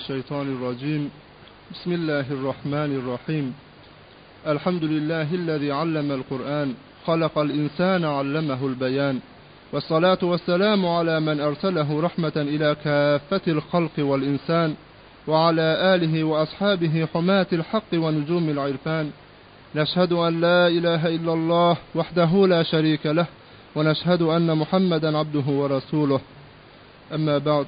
الشيطان الرجيم بسم الله الرحمن الرحيم الحمد لله الذي علم القرآن خلق الإنسان علمه البيان والصلاة والسلام على من أرسله رحمة إلى كافة الخلق والإنسان وعلى آله وأصحابه حماة الحق ونجوم العرفان نشهد أن لا إله إلا الله وحده لا شريك له ونشهد أن محمدا عبده ورسوله أما بعد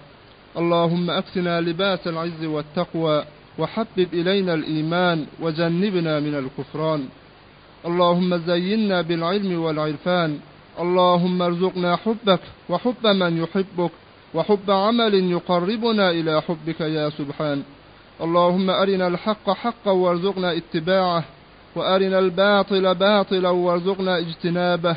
اللهم أكسنا لباس العز والتقوى وحبب إلينا الإيمان وجنبنا من الكفران اللهم زينا بالعلم والعرفان اللهم ارزقنا حبك وحب من يحبك وحب عمل يقربنا إلى حبك يا سبحان اللهم أرنا الحق حقا وارزقنا اتباعه وأرنا الباطل باطلا وارزقنا اجتنابه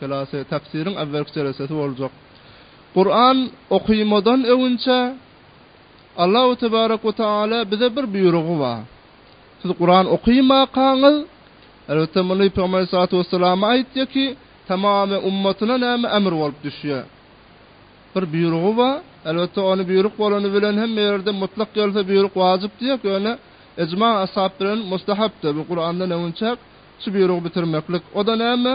Hylasy Tafsiriň awwalky jeresesi boljak. Kuran okuymadan öwünçä Allahu tebarek we taala bize bir buýrugy bar. Siz Kuran okuymakaňyz, elbetde muny Pygmber Salatu Vesselama aýtýa ki, tamamy ummatyna näme emr bolup düşýä. Bir buýrugy bar, elbetde ony buýruk bolany bilen hemme ýerde mutlak gelse buýruk wajyp diýek, ýöne ejma ashab bilen mustahapdyr, bu Kurandan öwünçäk şu buýrugy bitirmeklik. O-da näme?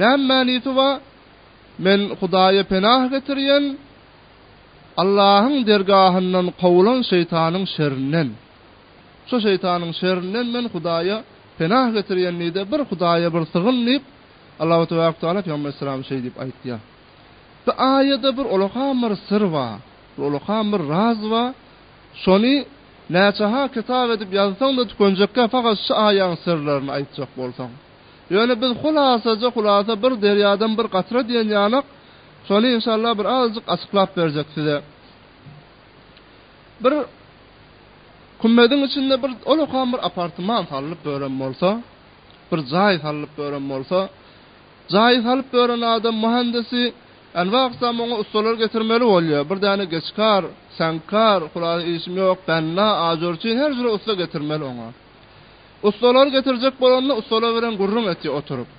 Näme mänisi bar? Men Hudaýa penah getirýän, Allahyň dergahyndan kowulan şeýtanyň şerinden. Şo şeýtanyň şerinden men Hudaýa penah getirýän diýdi. Bir Hudaýa bir sygyn diýip, Allahu tebarek we taala pygamber aleyhissalama şeý diýip aýtýar. Bu aýada bir olakan bir syr bar. Bir olakan bir raz bar. Şony Näçe-ha kitap edip ýazsaň-da tükenjekkä fakat şu aýaň syrlaryny aýtjak bolsaň. Ýöne biz hulasaja hulasa bir derýadan bir gatra diýen ýanak şony inşallah bir azajyk açyklap berjek size. Bir kümmediň içinde bir olakam bir apartman sallyp bören bolsa, bir jaý sallyp bören bolsa, jaýy salyp bören adam muhandisi Elbagysda muňa ussalar getirmeli bolýar. Bir däne geçkar, säňkar, hulasy işim ýok, benna, ajurçyn, her jüre ussa getirmeli oňa. Ussalary getirjek bolanda ussalar bilen gürrüň etýär oturyp.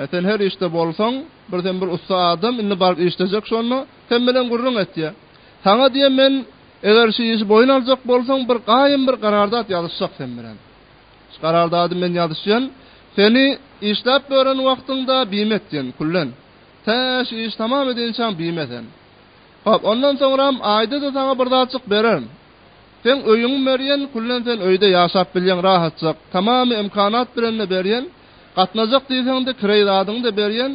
E, sen her işde bolsaň, bir sen bir ussa adam, indi baryp işlejek şonda, sen bilen gürrüň etýär. Saňa diýen men, eger şu işi boýun aljak bolsaň, bir gaýym bir gararzat ýazyşjak sen bilen. Çykarar dady men ýazyşýan. Seni işläp bören wagtyňda bime etýän, küllen. Tä şu işi tamam edinçäň bime sen. Hop, ondan soňram aýda-da saňa bir zatjyk bererin. Seň öýüňi berýän, küllen sen öýde ýaşap bilýäň rahatjyk, tamamy imkanat bilen-de berýän, gatnajak diýseň-de kireý zadyňy-da berýän,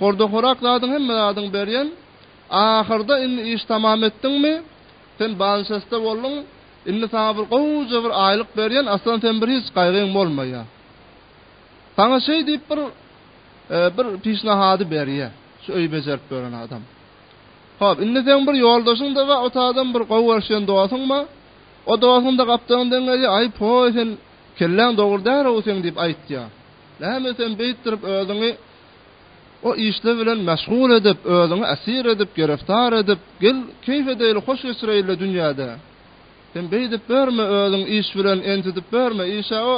horda-horak zadyň hemme zadyňy berýän. Ahyrda indi işi tamam etdiňmi, sen banşeste bolduň. Indi saňa bir gowuja bir aýlyk berýän, aslan sen bir hiç gaýgyň bolmaýar. Saňa şeý diýip bir bir pişnahady berýär, şu öýi bejerip beren adam. Hop, indi sen bir ýoldaşyň da bar, ot adam bir gowy görşen dostuň bar. O dostuň da gapdagyny deňeýär, aý poý sen kelläň dogry däl-ow seň diýip aýtýar. Näme sen beýtdirip özüňi O işler bilen meşgul edip, özüňi esir edip, gereftar edip, gel, keýp edeýli, hoş geçireýli-le dünýäde. Sen beýdip börme, özüň iş bilen entidip börme, işe o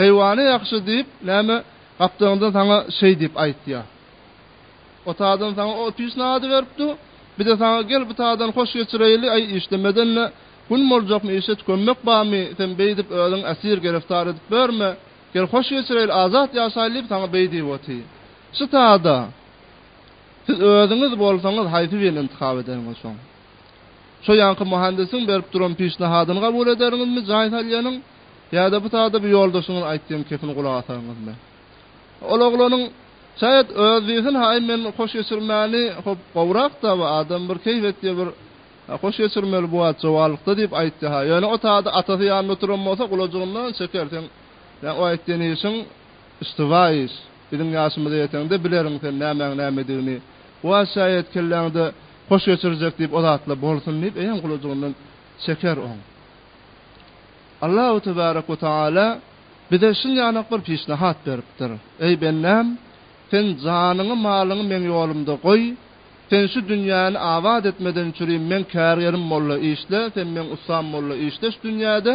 heýwany ýagşy diýip, näme, gapdagyňdan saňa şeý diýip aýtýar. O taýdan saňa o pisnady beripdi, bir-de saňa gel, bu taýdan hoş geçireýli, aý, işlemeden-de gün boljakmy, işe tükenmek barmy, sen beýdip, özüň esir, gereftar edip börme. Gel hoş geçireýli, azat ýaşaýly diýip saňa beý diýip oty. Şu taýda siz özüňiz bolsaňyz haýsy birini intihap ederiňiz şoň? Şo ýanky muhandisiň berip duran pişnahadyny gabul ederiňizmi jaý salýanyň ýa-da bu taýda bu ýoldaşyňyz aýtýan kepine gulak asaryňyzmy? Ol oglanyň şaýat özi diýsin haý men hoş geçirmäni hop gowrak-da bu adam bir keýp etýär bir Hoş geçirmeli bu wagt jowalykda diýip aýtdy-ha. Ýöne otagda atasy ýanynda oturan bolsa gulajygyndan çeker. Seň ýa o aýtýan işiň yştyba iş. Biziň ýaşymyza ýeteňde bileriň sen nämäň nämedigini. Bu wagt şaýat kelläňde hoş geçirjek diýip o zatla bolsun diýip eýýäm gulajygyndan çeker oň. Allahu tebarek we taala bize şunýalak bir pişnahat beripdir. Eý bendäm! Sen janyňy, malyňy meň ýolumda goý. Sen şu dünýäni abat etmeden çüri meň kärgerim bolla işle, sen meň ussam bolla işle şu dünýäde.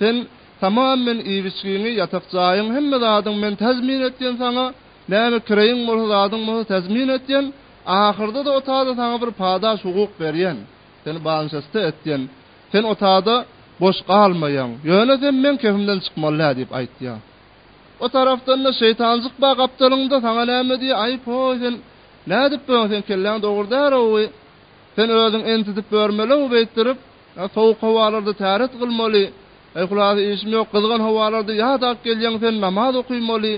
Sen tamam men iýip-içgiňi, ýatak jaýyň, hemme zadyň men tazmin etýän saňa, näme kireýiň bolsa, zadyň bolsa tazmin etýän. Ahyrda-da otada saňa bir padaş hukuk berýän. Seni banşasta etýän. Sen otada boş galmaýaň. Ýöne sen meň kefimden çykmaly-ä diýip aýtýar. O tarapdanda şeýtanjyk bar gapdalyňda saňa näme diýýär aý poý sen nädip böň seň kelläň dogry dälowy sen özüň entidip börmelow beýtdirip a sowuk howalarda täret gylmaly aý hulasy işim ýok gyzgan howalarda ýa dag gelýäň sen namaz okymaly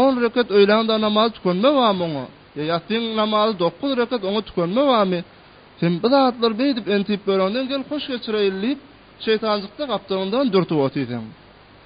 on rekat öýlända namaz tükenme bamy oňa ýa ýatyň namazy dokuz rekat oňa tükenme bamy sen bu zatlar beýdip entip böreňden gel hoş geçireýin diýip şeýtanjykda gapdalyňdan dürtüp otyr seň.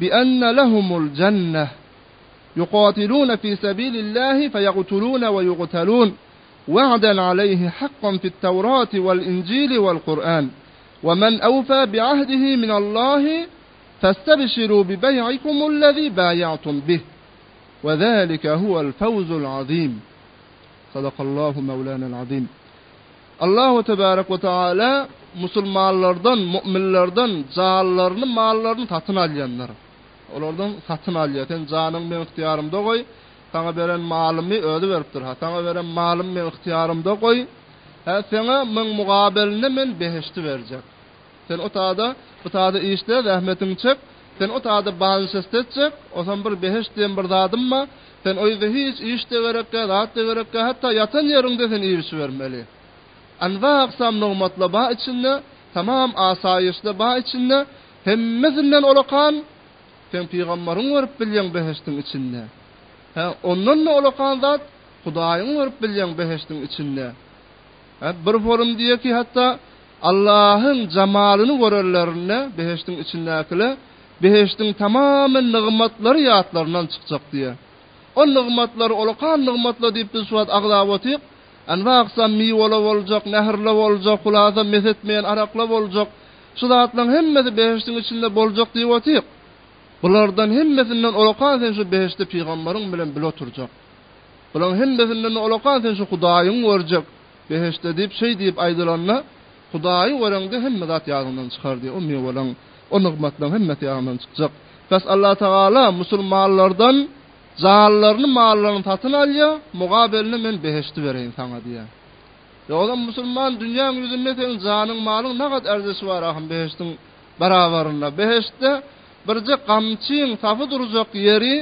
بأن لهم الجنة يقاتلون في سبيل الله فيقتلون ويقتلون وعدا عليه حقا في التوراة والإنجيل والقرآن ومن أوفى بعهده من الله فاستبشروا ببيعكم الذي بايعتم به وذلك هو الفوز العظيم صدق الله مولانا العظيم Allahu tebärek we taala musulmanlardan, mu'minlerden janlaryny, mallaryny satyn alýandyr. Olardan satyn alýar. Sen janyňy meň ygtyýarymda goý. Saňa beren malymy özi beripdir. Ha, saňa beren malymy meň ygtyýarymda goý. Hä, saňa muň mugabelinde men behişdi berjek. Sen o tada, bu tada işle, zähmetiňi çek, sen o tada banşest etjek, osam bir beheş diýen bir zadym-a, sen o ýerde hiç iş-de gerekkä, zat-da gerekkä, hatda ýatan ýeriňde sen irişibermeli. Enwa aksam nygmatla ba içinde, tamam asaýyşla ba içinde, hemmesinden olakan, seň pygamberiň görüp bilýän beheştiň içinde. Hä, ondan-da olakan zat, Hudaýyň görüp bilýän beheştiň içinde. Bir forum diýýär ki, hatda Allahyň jamalyny görerlerinde, behiştiň içindäkiler, behiştiň tamamy nygmatlary ýatlaryndan çykjak diýýär. O nygmatlar, olar han nygmatlar diýip biz şu wagt agzap otyk, indi aksam miweler boljak, nährler boljak, hulasa mes etmeýän araklar boljak. Şu zatlaryň hemmesi behiştiň içinde boljak diýip otyk. Bulardan hemmesinden olakan sen şu behiştde pygambaryň bilen bile oturjak. Bulaň hemmesinden-de olakan sen şu Hudaýyňy görjek behiştde diýip şeý diýip aýdylanda, Hudaýy göreňde hemme zat ýadyňdan çykar diýip, o miweleň, o nygmatlaryň hemmesi ýadyňdan çykjak. Bäs Allatagala musulmanlardan janlaryny, mallaryny satyn alýa, mugabeline men behişdi bereýin saňa diýýä. Ýa ozam musulman dünýäň ýüzünde seniň janyň, malyň nagat erzeşi bar ahym behişdiň barabarynda. Behiştde birje gamçyň, sapy durjak ýeri,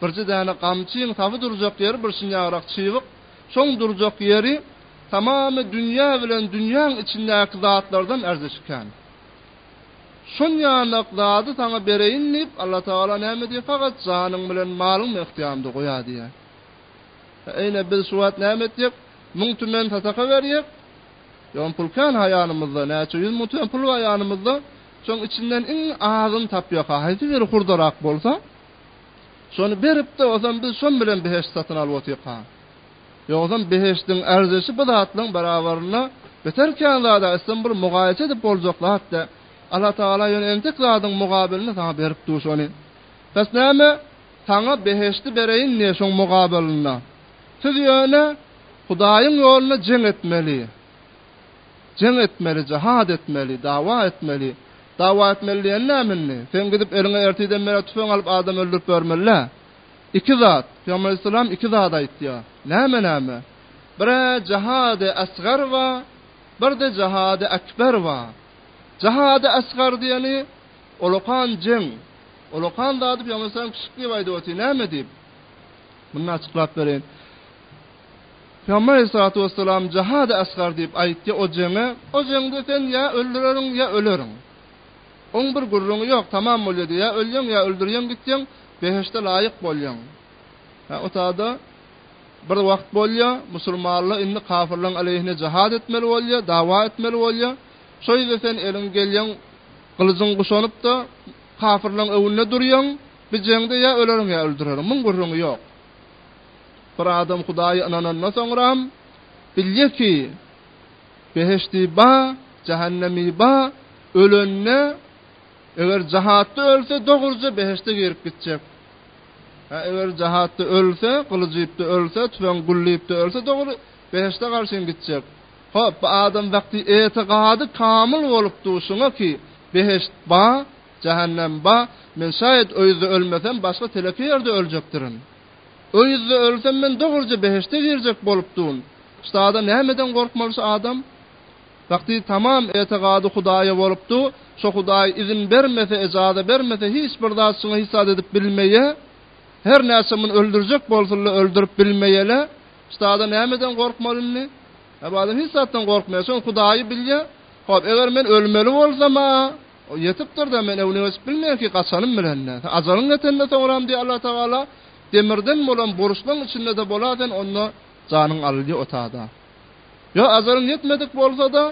Birje däne gamçyň sapy durjak ýeri birşinýagrak çybyk. Şoň durjak ýeri tamamy dünýä bilen dünýäň içindäki zatlardan ärdeşik kän. Şonýanak zady saňa bereýin diýip, Allatagala näme diýýär? Fakat janyň bilen malyň men yhtyýarymda goýa diýýär. Eýne biz şu wagt näme etjek? Müň tümen sadaka berjek. Ýogyn pul kän haýanymyzda, näçe ýüz müň tümen pul haýanymyzda. Şoň içinden iň azyny tapýaka, haýsy biri hurdarak bolsa, Şony beripdi, ozan biz şon bilen behişt satyn alyp otyka. Ýogsam behişdiň erzeşi bu zatlaň berabarynda beter kän zada islem bir mugaýese edip boljak zat dä. Allah Tagala ýöne entek zadyň mugabelini saňa berip dur şony. Bes näme? Saňa behişdi bereýin diýe şoň mugabelynda. Siz ýöne Hudaýyň ýolunda jeň etmeli. Jeň etmeli, jihad etmeli, dawa etmeli. Dawa etmeli diýen näme indi? Sen gidip eliňe ertiden bäri tüfeň alyp adam öldürip ýörmeli-dä. Iki zat, Pygamber aleyhisselam iki zat aýtýar. Näme näme? Bir-ä jihad-i esgar bar, bir-de jihad-i ekber bar. Jihad-i esgar diýeni, ulakan jeň. Ulakan zady Pygamber aleyhisselam kiçik diýip aýdyp otyr. Näme diýip? Muny açyklap bereýin. Pygamber aleýhissalatu wessalam jahady asgar diýip aýytdy o jeňe, o jeňde sen ýa öldüreriň ýa öleriň. Oň bir gürrüňi ýok, tamam bolýady, ýa ölýäň ýa öldürýäň gitýäň, beheşde laýyk bolýaň. Hä o tada bir wagt bolýa, musulmanla indi kafirleň aleýhine jahad etmeli bolýa, dawa etmeli bolýa. Şo ýerde sen eliň gelýäň, gylyjyň guşanypda kafirleň öwünde durýaň, bi jeňde ýa öleriň ýa öldüreriň, muň gürrüňi ýok. Bir adam Hudaýa ynanandan soňram, bilýär ki, behişdi ba, jähennemi ba, ölende, eger jahatda ölse, dogruja behişde girip gitjek. Hä, eger jahatda ölse, gylyj iýip-de ölse, tüpeň gülläp-de ölse, dogry, behişde garşyň gitjek. Hop, bu adam wagty etikady kamyl bolupdy, şuňa ki, behişt ba, Jähennem, Ba, men şaýat öýüzde ölmesem, başga teleki ýerde öljekdirin. Öýüzde ölsem, men dogruja behişde girjek bolup dun. Ştada nämeden gorkmaly şu adam? Wagty tamam etegady Hudaýa bolupdy, şo Hudaý izin bermese, ejaza bermese, hiç bir zat şuňa hisat edip bilmeýä. Her näçe muny öldürjek bolsula, öldürip bilmeýäle. Ştada nämeden gorkmaly indi? Ebada hiç zatdan gorkmaýa, çünki Hudaýy bilýä. Hop, eger men ölmeli bolsam-a? Ol ýetipdir-de, men öňüne geçip bilmeýän ki, gaçanym bilen-de. Sen ajalyň ýetende soňram diýýär Allatagala, Demirden bolan burçlaň içinde-de bola sen, onda janyň alynýar o tada. Ýa ajalyň ýetmedik bolsa-da,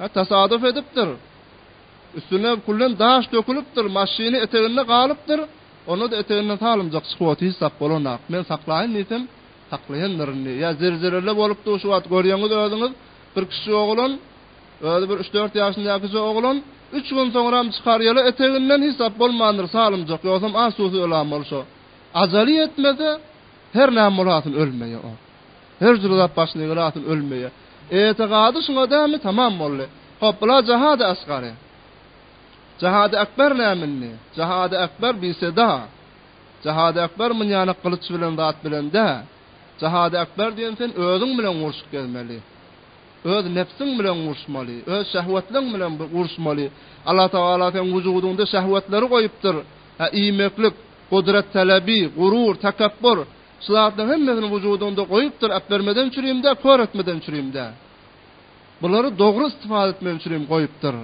hä, tasadup edipdir, üstüne külden daş dökülipdir, maşyny eteginde galypdyr, onda-da eteginden salymjak çykyp otyr, hiç zat bolanak. Men saklaýyn diýsem, saklaýandyryn diýýär. Ýa zelzele bolupdyr şu wagt, görýäňiz özüňiz, bir kiçijik oglan, Özi bir üç-dört ýaşyndakyja oglan, üç gün soňram çykar ýaly eteginden hiç zat bolmandyr salymjak, ýogsam az suwsuz ölam ol şo. Ajaly ýetmese, her näme bolasyn ölmeýä ol. Her jür zat başyna gelasyn ölmeýä. Etegady şuňa dämi tamam boldy. Hop bula jahady asgary. Jahady akbar näme indi? Jahady akbar bir seda. Jahady akbar muny ýana gylyç bilen zat bilen dä. Jahady akbar diýen sen özüň bilen urşup gezmeli. Öz nebsiň bilen urşmaly. Öz şehwetleň bilen urşmaly. Allah Tagala seň wujudyňda şehwetleri goýupdyr. Hä, iýmeklik, gudrat talebi, gurur, tekepbur. Şu zatlaryň hemmesini wujudyňda goýupdyr, äpbermeden çürim däl, kör etmeden çürim däl. Bulary dogry istifade etmeden çürim goýupdyr.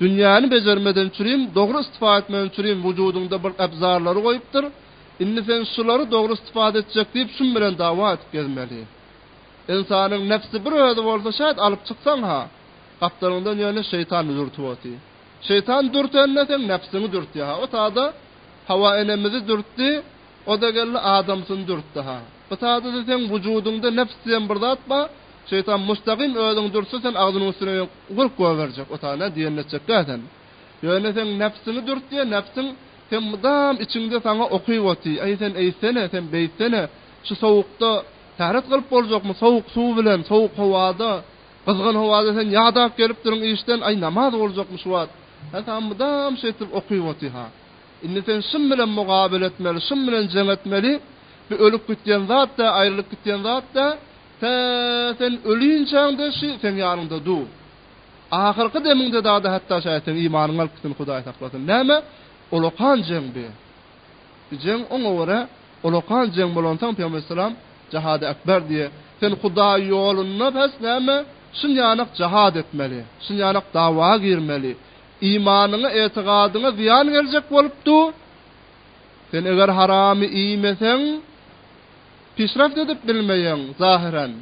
Dünýäni bejermeden çürim, dogry istifade etmeden çürim wujudyňda bir äbzarlary goýupdyr. Indi sen şulary dogry istifade etjek diýip şum bilen dawa edip gezmeli. Ynsanyň nebsi bir özi bolsa şaýt alyp çyksaň-ha, gapdalyňdan ýöne şeýtan dürtüp oty. Şeýtan dürtende seň nebsiňi dürtýä-ha. O tada Hawa enemizi dürtdi, o-da geldi adamsyny dürtdi-ha. Bu tada-da seň wujudyňda nebs diýen bir zat ba, şeýtan mustagym özüňi dürtse sen agzynyň üstüne ýok gürk goýberjek, o tada diýenini etjekkä sen. Ýöne seň nebsiňi dürtýä, nebsiň sen mydam içiňde saňa okyp oty, Aý sen eýtsene, sen beýtsene, şu sowukda, Täret gylyp boljakmy sowuk suw bilen sowuk howada gyzgyn howada sen ýadap gelipdirin işden aý namaz boljakmy şu wagt hä saňa mydam şeýtdip okyp oty ha indi sen şum bilen mugabyl etmeli şum bilen jeň etmeli bi ölüp gitýän zat dä aýrylyp gitýän zat dä tä sen ölinçäň de şi seň ýanyňda du ahyrky demiňde dada hatda şaýat sen imanyň alyp gitsin hudaý saklasyn näme ulakan jeň bi. Jeň oňa görä, olakan jeň bolansoň Pygamber aleyhisselam Jahady Ekber diýýär. Sen Hudaý ýolunda bes näme, şinýanak jahat etmeli, şinýanak dawa girmeli. Imanyňa, etigadyňa zyýan geljek bolup dur. Sen eger haramy iýmeseň, pişreft edip bilmeýäň, zahyren.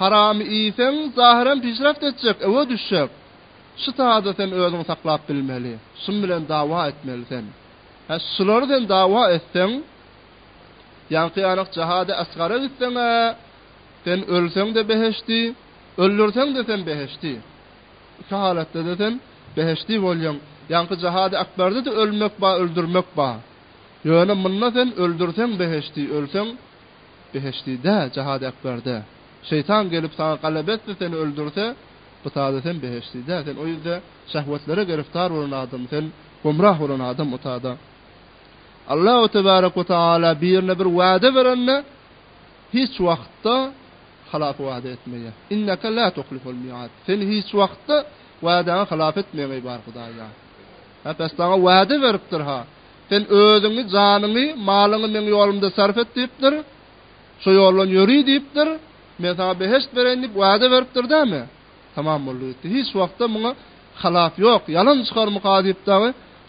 Haramy iýseň, zahyren pişreft etjek, öwe düşjek. Şi taýda sen özüňi saklap bilmeli. Şim bilen dawa etmeli sen. Hä, şulary sen dawa etseň, ýaňky-ýanak jahady asgara gitseň-ä, sen ölseň-de behişdi, öldürseň-de sen behişdi. Iki halatda-da sen behişdi bolýaň. Ýaňky jahady akbarda-da ölmek bar, öldürmek bar. Ýöne munda sen öldürseň behişdi, ölseň behişdi-dä, jahady akbarda. Şeýtan gelip saňa galebe etse, seni öldürse, Bu sada sen behişdide, sen o ýüzde şehwetlere geriftar bolan adam, sen gomrah bolan adam o sada. Allahu tebarek we taala birine bir wada berende hiç wagtda halap wada etmeýär. Inneke la tuhliful miad. Sen hiç wagtda wadaňy halap etmeýän eý bar Hudaý ýa. Ha pes sana wada beripdir ha. Sen özüňi, janyňy, malyňy meň ýolumda sarp et diýipdir. Şu ýoldan ýöri diýipdir. Men saňa behişt bereýin diýip wada beripdir dämi? Tamam boldy gitdi. Hiç wagtda muňa halap ýok. Ýalan çykarmyka diýip dagy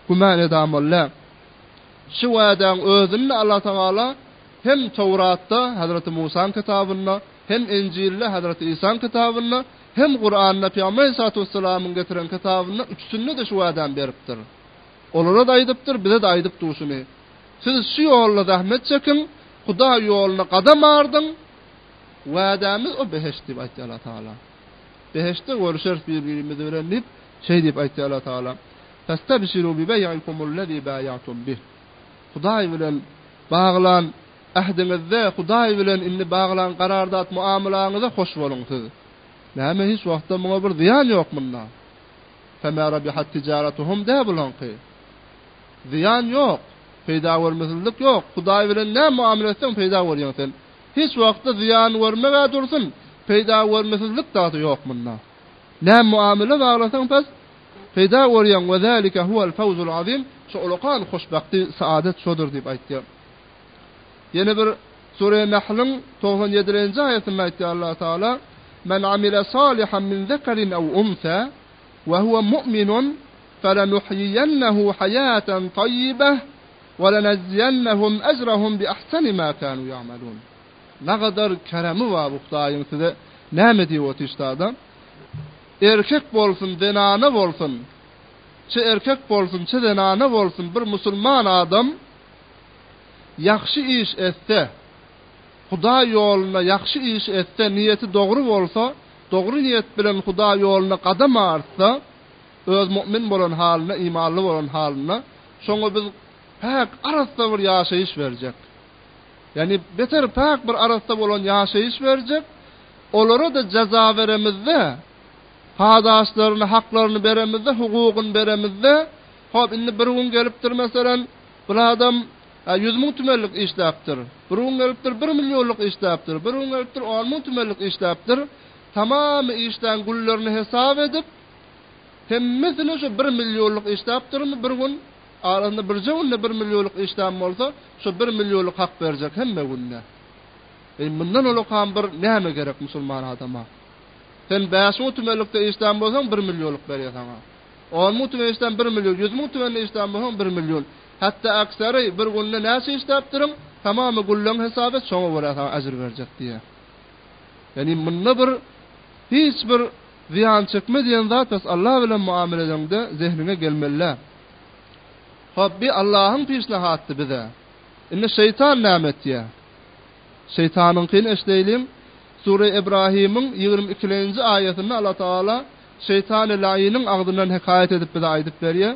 güman edän boldy. Şu wadäň özünde Allatagala hem Towratda, Hazreti Musaň kitabynda, hem Injilde, Hazreti Isaň kitabynda, hem Kuranda, Pygamber Aleyhissalatu Wesselamyň getiren kitabynda üçüsinde-de şu wadany beripdir. Olara-da aýdypdyr, bize-de aýdypdy şuny. Siz şu ýolda zähmet çekiň, Hudaý ýoluna gadam ardyň, wädämiz o behişt diýip aýtdy Alla Tagala. Behiştde görüşeris bir-birimiz bilen diýip, şeý diýip aýtdy Alla Tagala. Festabşirû bi beý'ikumul-lezî bâýa'tum bih. Hudaý bilen baglan ähdiňizde, Hudaý bilen indi baglan garardat muamalaňyza hoş boluň siz. Näme hiç wagtda muňa bir zyýan ýok munda. Femâ rabihat tijaratuhum dä bulaňky. Zyýan ýok. Peýda görmesizlik ýok. Hudaý bilen näme muamele etseň peýda görýäň sen. Hiç wagtda zyýan görmeg-ä dursun, peýda görmesizlik dagy ýok munda. Näme muamele baglasaň pes, peýda görýäň we zalika huwal fawzul azim, şo ullakan hoşbagty, saadet şodur diýip aýtýar. Ýene bir Sure Nahlyň togsan ýedilenji aýatynda aýtýar Allahu Taala, Men amile salihan min zekarin aw unsa, Ve huve mu'minun felenuhyiyennehu hayaten tayyibeh ve lenejziyennehum ecrahum bi ahseni ma kanu ya'melun. Nagadar keremi bar bu Hudaýyň size näme diýip otyşdada. Erkek bolsun, zenana bolsun, çe erkek bolsun, çe zenana bolsun bir musulman adam ýagşy iş etse, Hudaý ýolunda ýagşy iş etse, niýeti dogry bolsa, Dogry niýet bilen Hudaý ýoluna gadam artsa, öz mu'min bolan halynda, imanly bolan halynda, şoňa biz päk, arassa bir ýaşaýyş berjek. Ýagny beter päk bir arassa bolan ýaşaýyş berjek. Olara-da jeza beremizde, padaşlaryny, haklaryny beremizde, hugugyny beremizde, hop, indi bir gün gelipdir, meselem, bir adam Ä, ýüz müň tümenlik işläpdir. Bir gün gelipdir, bir millionlyk işläpdir. Bir gün gelipdir, on müň tümenlik işläpdir. Tamamy işlän günlerini hesap edip, hemmesine şo bir millionlyk işläpdirmi bir gün? Arasynda birje günde bir millionlyk işlän bolsa, şo bir millionlyk hak berjek hemme günde. Eý, mundan ulakam bir näme gerek musulman adama? Sen bäş müň tümenlikde işlän bolsaň, bir millionlyk berýär saňa. On müň tümen işlän, bir million. Ýüz müň tümende işlän bolsaň, bir million. Hatda Aksary, bir günde näçe işläpdirin, tamamy gullugyň hesaby, şoňa görä saňa ajr berjek diýýär. Ýagny munda bir hiç bir zyýan çekme diýen zat bes Allah bilen muamele edeňde zehniňe gelmelä. Hop bi Allahyň pişnahatdy bize. Indi şeýtan näme etýä? Şeýtanyňkyny eşdeýliň. Sure Ibrahimiň ýigrimi ikilenji aýatynda Allah Taala şeýtany laýynyň agzyndan hekaýat edip bize aýdyp berýär.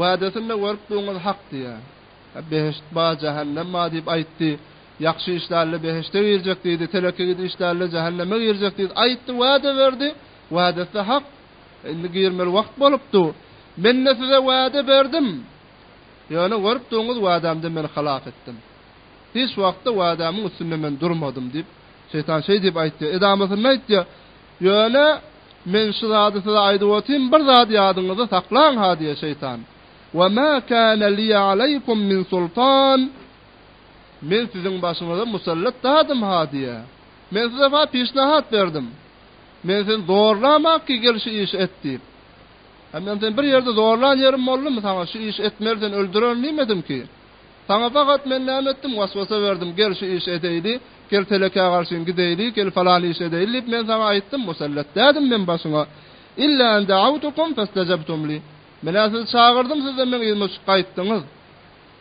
Wädesinde görüp duňyz hak diýä. Behişt ba jähennem ba diýip aýtdy. Ýagşy işlärle behişde girjek diýdi, teleki git işlärle jähenneme girjek diýdi. Aýtdy wäde berdi. Wädesi hak. Indi girmeli wagt bolupdy. Mende size wäde berdim. Ýöne görüp duňyz wädämden meni halas etdim. Hiç wagtda wädämiň üstünde men durmadym diýip, şeýtan şeý diýip aýtdy. Edamasynda aýtdy. Ýöne, men şu zady size aýdyp otyryn, bir zat ýadyňyzda saklaň-ha, diýýär şeýtan, Wa ma kana liýe aleýkum min sultan, Men siziň başyňyza musallat dadym-ha, diýýär. Men size-ha pişnahat berdim. Men seni zorlamak ki, gel şu işi et diýip. Hä, men seni bir ýerde zorlan ýerim boldumy? Saňa şu işi etmeli, seni öldürerin diýmedim ki. Saňa pahat men näme etdim? Waswasa berdim, Gel, şu işi edeýli, gel, telekä garşyň gideýli, gel, falan işi edeýli diýip men saňa aýtdym, musallat dädim men başyňa. Illa en da'awtukum festajabtum li. Menä sizi çagyrdym, siz-de meň yzyma düşüp gaýtdyňyz.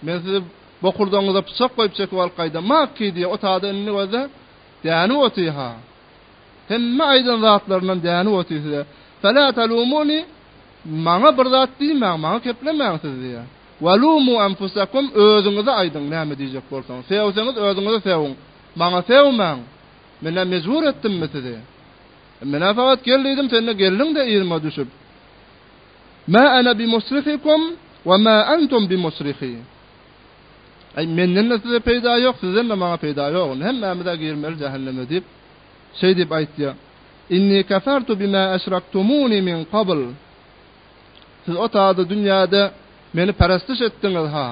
Men sizi bokurdagyňyza pyçak goýup çekip alyp gaýdam, makki diýýär, otada indi gözle, dänip otyr-ha. Hemme aýdan zatlaryndan dänip otyr size. Fela talumuni, maňa bir zat diýmäň, maňa keplemäň siz diýýär. Welumuu enfusakum özüňize aýdyň näme diýjek bolsaňyz sevseňiz özüňizi sewiň maňa sevmäň men nä mejbur etdimmi sizi men nä fakat gel diýdim sen nä geldiňde yzyma düşüp ma ana bimusrihikum we ma antum bimusrihi Ay menden de size peýda ýok, sizden de maňa peýda ýok. Hemmämiz-ä girmeli jähenneme diýip, şeý diýip aýtýar. Inni kafartu bima aşraktumuni min qabl. Siz o taýda dünýäde Meni peresdiş etdiňiz-ha.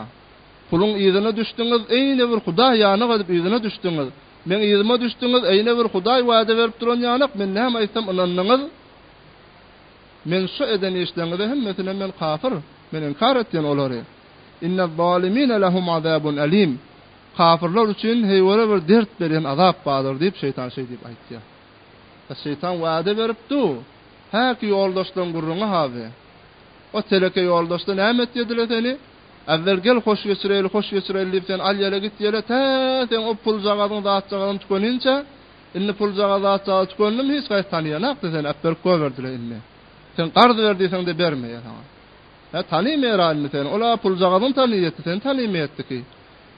Puluň yzyna düşdüňiz, eýne bir hudaý ýanak edip yzyna düşdüňiz. Meň yzyma düşdüňiz, eýne bir hudaý wada berip duran ýanak, men näme aýtsam ynandyňyz. Men şu eden işleriňize hemmesine men kapyr, men inkar etdin olary. Innez-zalimine lehum azabun alim. Kapyrlar üçin heý göre bir dert berýän azap bardyr diýip, şeýtan şeý diýip aýtýar. Ýa şeýtan wada berip du, häki ýoldaşdan gürrüňi haby. O teleke ýoldaşda näme etýedile seni? Äwwel gel hoş geçireýli, hoş geçireýli diýip sen al ýele git ýele tä seň o puljagazyň zatjagazyň tükeninçä. Indi puljagaz zatjagaz tükendimi hiç haýsy tanyýanakdy seni äpberip göberdile indi. Sen garz ber diýseňde bermeýä saňa. Hä tanymeýärä indi seni. Ol-a puljagazyň tanyýeti seni tanymeýetdiki.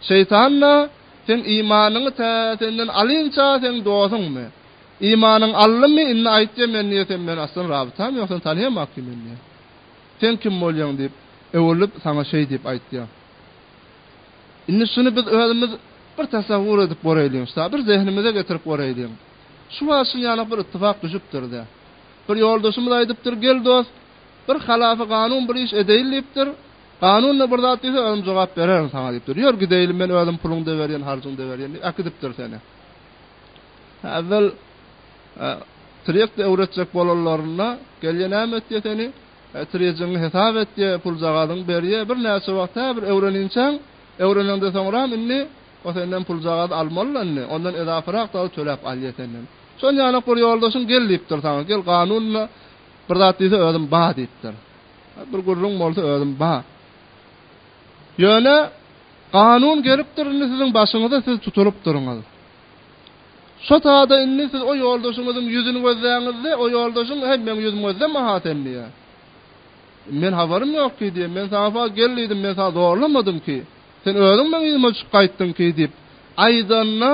Şeýtan-da, Seň imanyňy tä senden alyňça seň dosuňmy? Imanyň aldymy, indi aýt-da men diýsem, men aslan rabytam ýok, sen tanaýamak ki meni. Sen kim bolýaň diýip, öwrülip saňa şeý diýip aýtýar. Indi şuny biz özümiz bir tasawwur edip göräýliň, şda bir zehnimize getirip göräýliň. Şu wagt şun ýalak bir ittifak düşüpdir-de. Bir ýoldaşymyz aýdypdyr, Gel dost, bir halafy ganun bir iş edeýin diýipdir. Ganun-da bir zat diýse, özüm jogap bererin saňa diýipdir. Ýör, gideýlim, men özüm puluňy-da berýän, harjyňy-da berýän diýip, äkidipdir seni. Hä, ezzel trýekde öwretjek bolanlarynda, Gelýä, näme et diýýä seni, trýejigiňi hesap et diýýä, puljagazyňy ber diýýä, birnäçe wagt, hä, bir öwreninçäň, öwreneňden soňram indi o senden puljagazy almaly-la indi, ondan edasyrak dagy töläp al diýýä senden. Şol ýanak bir ýoldaşyň gel diýipdir saňa, gel, ganun-da bir zat diýse, özüm bar diýipdir. Bir gürrüň bolsa özüm bar. Ýöne kanun gelipdir indi siziň başyňyza siz tutulypdyryňyz. Şo sada indi siz o ýoldaşyňyzyň ýüzüni gözläňizde o ýoldaşyň hem meň ýüzüm gözleme ha sen diýýär. Men habarym ýok ki diýýär. Men sana fa gel diýdim men sana zorlamadym ki. Sen özüň meň ýüzüme çyk gaýtdyň ki diýip. Aýdanda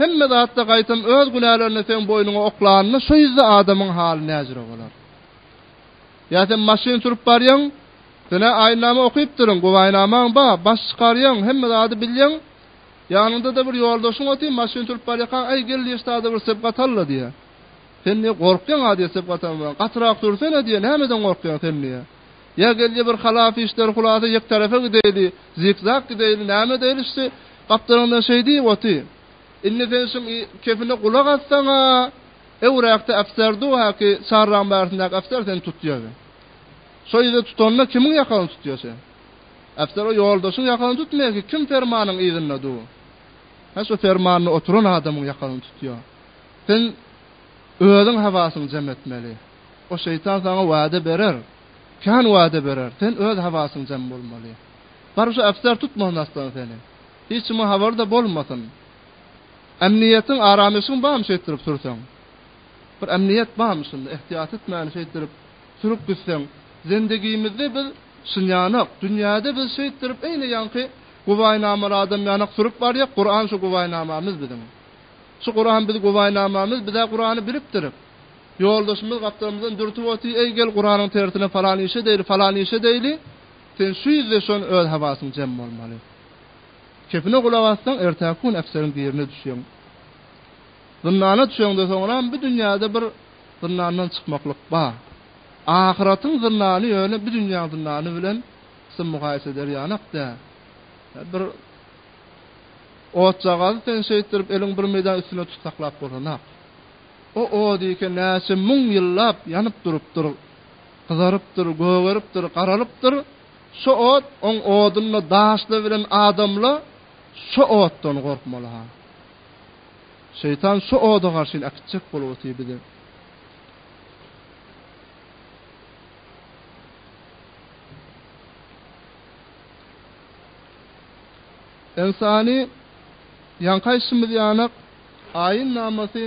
hemme zatda gaýtam öz günälerini sen boýnuňa oklanda şo ýüzde adamyň haly näjire bolar. Ýa sen maşyn sürüp barýaň, senä aýnnama okypdyryn, gowaýnamaň ba, baş çykarýaň, hemme zady bilýäň, ýanyňda-da bir ýoldaşyň otyr, maşyn sürüp barýakaň, Äý, gel diýýär, ştada bir sebgat al-la diýýär. Sen diýýär, gorkýaň-a diýýär, sebgat almaga, gatyrak sürsene diýýär, nämeden gorkýaň sen diýýär. Ýa gel diýýär, bir halap iş der, hulasa ýektarapa gideýli, zig-zag gideýli, näme edeýli şsi, gapdalyndan şeý diýip otyr. Indi sen şiň kepine gulak assaň-a, Öwrakda Afser dur haki çarraň barysyndaky Afser seni tutýar we şo ýerde tutanda kimiň ýakasyny tutýar sen? Afser o ýoldaşyň ýakasyny tutmaýar ki kim fermanyň yzynda dur? Hä şo fermanda oturan adamyň ýakasyny tutýar. Sen özüň hawasyňy jem etmeli. O şeýtan saňa wada berer. Kän wada berer. Sen öz hawasyň jem bolmaly. Bar şu Afser tutmasyn aslan seni. Hiç kimiň habary-da bolmasyn. Ämniýetiň aramyşyn bamy şeýtdirip sürseň. Bir ämniýet bamy şunda ehtiýat etmän şeýtdirip sürüp gitseň. Zendegimizde biz şynýanak, dünýäde biz şeýtdirip eýle ýaňky guwaýnamaly adam ýanak sürüp barýak, Kuran şu guwaýnamamyz biziň. Şu Kuran biz guwaýnamamyz bizä Kurany birikdirip. Ýoldaşymyz gapdalymyzdan dürtüp oty eý gel Kuranyň tersine falan işe deýli falan işe deýli. Sen şu ýzde şon öz hawasyň jem bolmaly. Kepine gulak assaň ertäki gün äfseriň birine düşýäň. Zyndana düşeňde soňram bu dünýäde bir zyndandan çykmaklyk bar. Ahyratyň zyndany ýöne bu dünýäň zyndany bilen syn mugaýese eder ýanak däl. Bir otjagazy sen şeýtdirip eliň bir meýdan üstüne tutsaklap bolanak. O ot ýeke näçe müň ýyllap ýanyp durupdyr, gyzarypdyr, gögeripdir, garalypdyr. Şo ot, oň odunda daşla bilen adamla şo otdan gorkmaly ha. Şeýtan şo oda garşyn äkitjek bolup otyr bizi. Insani ýaňkaý şymyz ýanak, aýyn namasy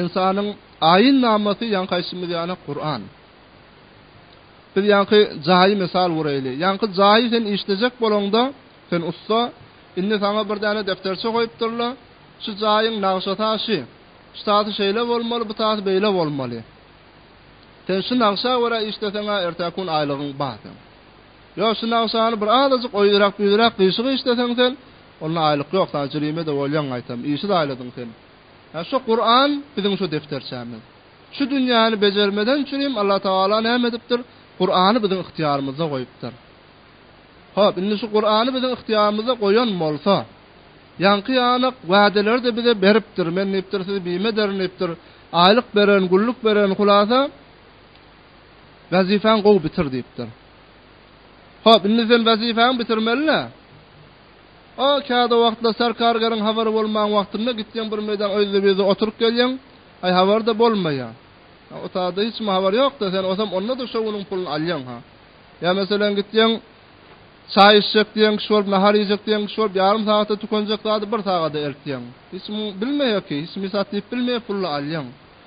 Ynsanyň aýyn namasy ýaňkaýşymyz ýaly Kuran. Biz ýaňky jaýy mysal göreýli. Ýaňky jaýy sen işlejek bolaňda, sen ussa, indi saňa bir däne depderçe goýupdyrlar, şu jaýyň nagşasy şi, şu taýy şeýle bolmaly, bu taýy beýle bolmaly. Sen şu nagşa görä işleseňä ertäkun aýlygyň bar seň. Ýok, şuny agşa alyp bir azajyk oýurak-büýüräk gyşyk işleseň sen, onda aýlyk ýok, saňa jürime-de bolýaň gaýtam, işi zaýladyň sen. Hä, şo Kuran biziň şo depderçämiz. Şu dünýäni bejermeden jürim Allatagala näme edipdir? Kurany biziň ygtyýarymyzda goýupdyr. Hop, indi şu Kurany biziň ygtyýarymyzda goýan bolsa, ýaňky ýanak wädeleri-de bize beripdir, men diýipdir, sizi bime ederin diýipdir, aýlyk beren, güllük beren, hulasa, Wezipäňi gowy bitir diýipdir. Hop, indi sen wezipäňi bitirmeli-le. O, käde wagtlar serkargeriň habary bolman wagtynda gitýäň bir meýdan öýde-beýde oturyp gelýäň, aý habar-da bolmaýar. O taýda hiç kim habar ýok-da, sen osam onda-da şo günüň puluny alýaň-ha. Ýa meselem gitýäň, çaý içjek diýen kişi bolup, nahar iýjek diýen kişi bolup, ýarym sagatda tükenjek zady bir sagada eltýäň. Hiç kim bilmeýär ki, hiç kim hiç zat diýip bilmeýär, puluny alýaň.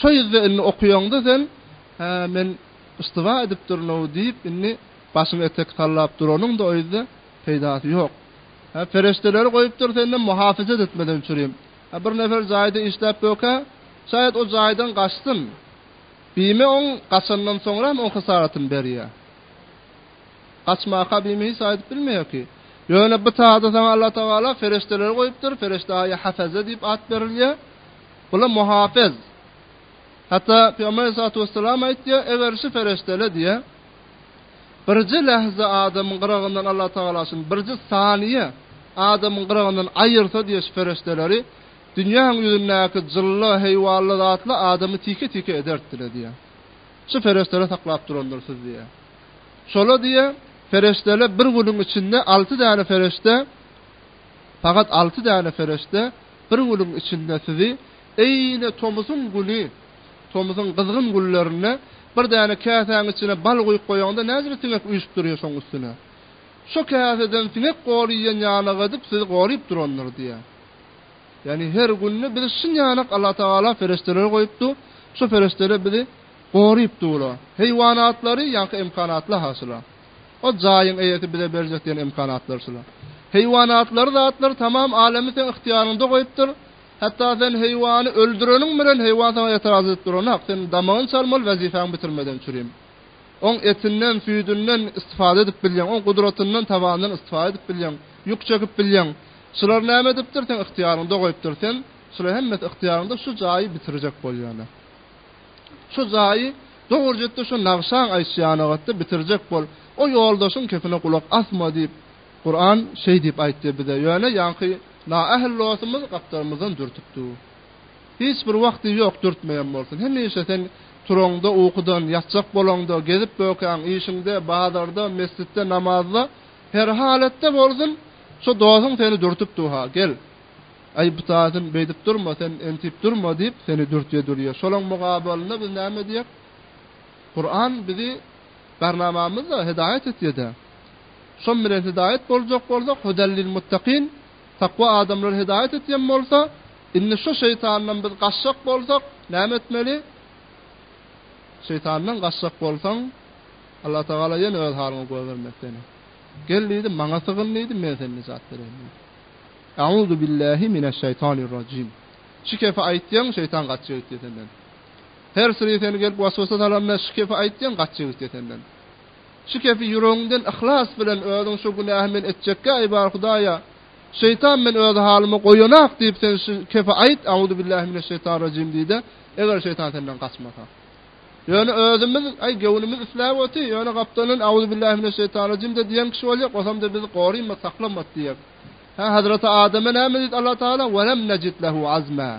Şo ýüzde indi okuýaňda sen, Hä, men yştyba edipdirin-ow diýip, indi başyňy etek sallap duranyň-da o ýüzde peýdasy ýok. Hä, pereşdeleri goýupdyr senden muhafezet etmeden çürim. Hä, bir nefer jaýda işläp bökä, şaýat o jaýdan gaçsyn. Bime oň gaçandan soňra hem oň hysaratyny berýä. Gaçmaka bime hiç aýdyp bilmeýär ki. Ýöne bu taýda saňa Allatagala pereşdeleri goýupdyr, pereşde-aýy Hafeze diýip at berilýär. Bular muhafez. Hatda Pygamber Aleyhissalatu vesselam aýtýar, eger şu pereşdeler diýýär, birje lähze adamyň gyragyndan Allah Tagala şuny birje saniýe adamyň gyragyndan aýyrsa diýýär şu pereşdeleri, dünýäň ýüzündäki jylla, heýwanly zatlar adamy tike-tike ederdiler diýýär. Şu pereşdeler saklap durandyr sizi diýýär. Şolar diýýär, pereşdeler bir günüň içinde alty däne pereşde, pagat alty däne pereşde, Bir günüň içinde sizi eýýne tomusyň güni, tomusyň gyzgyn günlerinde bir däne käsäň içine bal guýup goýaňda näzire siňek üýşüp durýa şoň üstüne. Şo käseden siňek gory iýen ýanak edip sizi goryp durandyr diýä. Ýagny her günde bizi şyn ýanak Allah Tagala perişdeleri goýupdy, şo perişdeler bizi goryp dura. Heýwanatlary ýaňky emkanatly haşyra. O jaýyň eýesi bize berjek diýen imkanatlary şular. Heýwanatlary, zatlary tamam alemi seň ygtyýaryňda goýupdyr. Hatda sen heýwany öldüreniň bilen heýwan saňa etiraz edip duranok. Seniň damagyň çalmaly wezipäňi bitirmeden çürim. Oň etinden, süýdünden istifade edip bilýäň. Oň gudratyndan, tawandan istifade edip bilýäň. Ýük çekip bilýäň. Şular näme edipdir? Seň ygtyýaryňda goýupdyr. Sen şular hemmesi ygtyýaryňda şu jaýy bitirjek bolýalar. Şu jaýy dogrujetde şu nagşaň aýtýanygatda bitirjek bol. O ýoldaşyň kepine gulak asma diýip, Kuran şeý diýip aýtdy bize. Ýöne ýaňky naähil dostumyz gapdalymyzdan dürtüpdi. Hiç bir wagty ýok dürtmeýän bolsun. Hemişe sen turaňda ukudan, ýatjak bolaňda, gezip bökäň, işiňde, bazarda, mesjitde, namazda, her halatda bolsun, şu dosuň seni dürtüpdi-ha, gel. Aý, bu taýyn beýdip durma, sen entip durma diýip, seni dürtýä-dürýä. Şolaň mugabalynda biz näme edýäs? Kuran bizi Barnamamyzda hidaýat etýä-de. Şom bilen hidaýat boljak bolsak, hudallilmuttakin, takwa adamlar hidaýat etýän bolsa, indi şo şeýtandan biz gaçjak bolsak, näme etmeli? Şeýtandan gaçjak bolsaň, Allah Tagala ýene öz halyňa goýbermez seni. Gel diýdi, maňa sygyn diýdi, men seni nejat bereýin diýdi. Auzubillahi mineşşeýtanirrajim. Şi kepi aýtýaň, şeýtan gaç ýigitje senden. Her syry seni gelip waswasa salanda şi kepi aýtýaň gaç ýigitje senden. Şi kepi ýüregiňden yhlas bilen özüň şo günähi men etjekkä eý bar Hudaýa, şeýtan men öz halyma goýanak diýip sen şi kepi aýt, auzubillahi mineşşeýtanirrajim diýde, eger şeýtan senden gaçmasa. Ýöne özümiz, aý, göwnümiz isläp otyr, ýöne gapdalyndan Auzubillahimineşşeýtanrajimde diýen kişi bolýar, osamda bizi gorymady, saklamady diýýär. Hä, Hazreti Ademe näme diýdi Allah Tagala, Welem nejid lehu azma.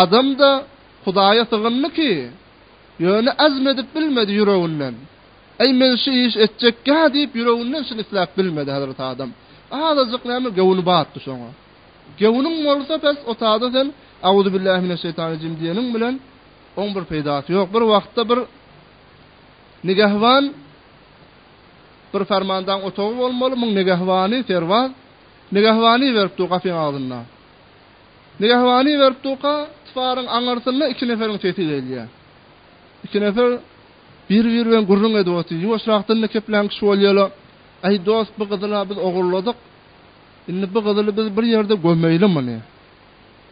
Adam-da Hudaýa sygyndy ki, ýöne azm edip bilmedi ýüreginden. Aý, men şu iş etjek-gä diýip ýüreginden şuny isläp bilmedi Hazreti Adam. Azajyk näme göwni batdy şoňa. Göwnüň bolsa pes otada sen Auzubillahimineşşeýtanrajim diýeniň bilen, Oň bir peýdasy ýok. Bir wagtda bir nigehban bir fermandaň otagy bolmaly, muň nigehbany serbaz nigehbany berip dur gapyň agzynda. Nigehbany berip durka, twaryň aňyrsynda iki neferiň sesi gelýär. Iki nefer bir-biri bilen gürrüň edip otyr. Ýuwaşrak dilini keplän kişi bolýala, Aý dost, bu gyzyla biz ogurladyk. Indi bu gyzyly biz bir ýerde gömeýli muny.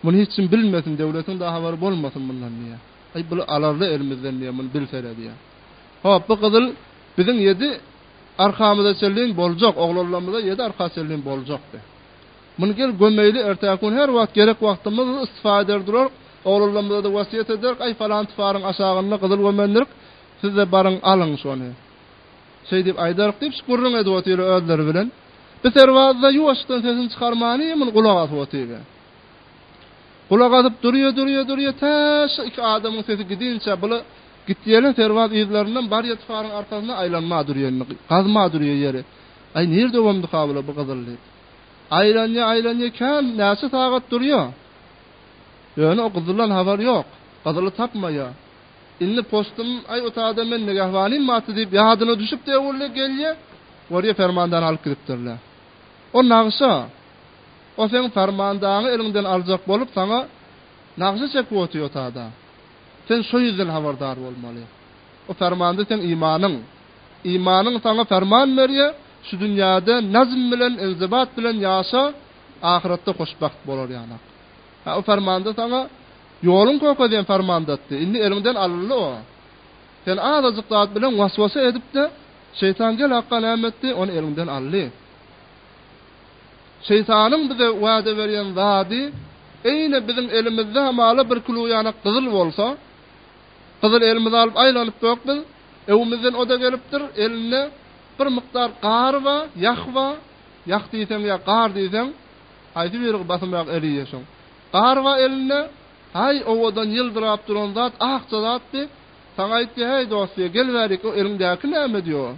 Muny hiç kim bilmesin, döwletiň dagy habary bolmasyn mundan diýýär. Aý, bul alarlar elimizden diýýär, muny bilsele diýýär. Hop, bu gyzyl biziň ýedi arkamyza çenli boljak, oglanlarymyza ýedi arka çenli boljak diýýär. Muny gel gömeýli, ertäki gün her wagt gerek wagtymyz istifade eder durar, oglanlarymyza-da wesýet ederik, aý, falanty faryň aşagynda gyzyl gömendirik, siz-de baryň, alyň şony. Şeýdip aýdark diýip şu gürrüň edip otyr özleri bilen. Bir serbazda ýuwaşykdan sesini çykarmany muny gulak asyp otyr. Gulak asyp durýa durýa durýa tä şu iki adamyň sesi gidinçä bula gitýälen serbaz yzlaryndan barýa tufaryň arkasynda aýlanma durýa indi gazma durýa ýeri. Aý nirde bomdyka bula bu gyzyl diýip. Aýlanýa aýlanýa kän näçe sagat durýa. Ýöne o gyzyldan habar ýok. Gyzyly tapmaýa. Indi postum, aý o tada men negehbanym batdy diýip ýadyna düşüp deguldy, gelýä, gorýa fermandany alyp gidipdirler. O nagşa, o seň fermandaňy eliňden aljak bolup saňa nagşa çekip otyr o tada. Sen şo ýüzden habardar bolmaly. O fermanda seň imanyň. Imanyň saňa ferman berýä, şu dünýäde nazm bilen, enzebat bilen ýaşa, ahyratda hoşbagt bolar ýanak. Hä o fermanda saňa, Ýoluň kökeden farmandatdy. Indi eliňden alyndy o. Sen azajyk zat bilen was-wasa edip-de, şeýtan gel hakga näme etdi, ony eliňden aldy. Şeýtanyň bize wada berýän zady, eýne biziň elimizde hamala bir kiluýanak gyzyl bolsa, gyzyl elimize alyp aýlanypok biz, öwümizden o-da gelipdir, elinde bir mukdar gar bar, ýah bar, ýah diýseň ýa gar diýseň, haýsy biri basymrak eliýe şoň. Garba elinde Haý, owadan ýyldyrap duran zat akja zatdy. Saňa aýtdy, Häý, dost, diýýär, gel bärik, o eliňdäki näme, diýýär, o?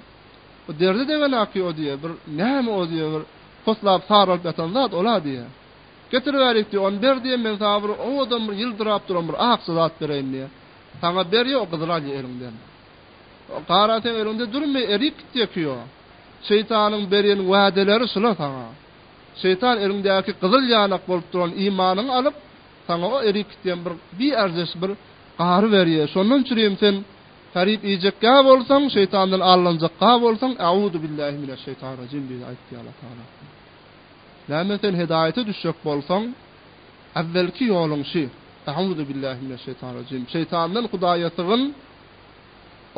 O derdi degen aky, o, diýýär, bir näme o, diýýär, bir poslap saralyp ýatan zat, ol-a, diýýär. Getir bärik, diýýär, ony ber, diýýär, men saňa bir owadan bir ýyldyrap duran bir akja zat bereýin, diýýär. Saňa berýär, o gyzyl alýar eliňden. O gara seň eliňde durmaýar, erip gitýär ki, o. Şeýtanyň berýän wädeleri şular saňa. Şeýtan eliňdäki gyzyl ýanak bolup duran imanyňy alyp, saňa o erip gitýän bir biarzyş bir gary berýär. Şondan çürim sen garyp iýjek-gä bolsaň, şeýtandan allanjak-ga bolsaň, Äwuzubillahi mineşşeýtanirrajim diýdi, aýtdy Allatagala. Näme sen hidaýata düşjek bolsaň, äwwelki ýoluň şi, Äwuzubillahi mineşşeýtanirrajim, şeýtandan Hudaýa sygyn,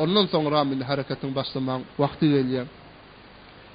ondan soňra mende hereketiňi başlamagyň wagty gelýär.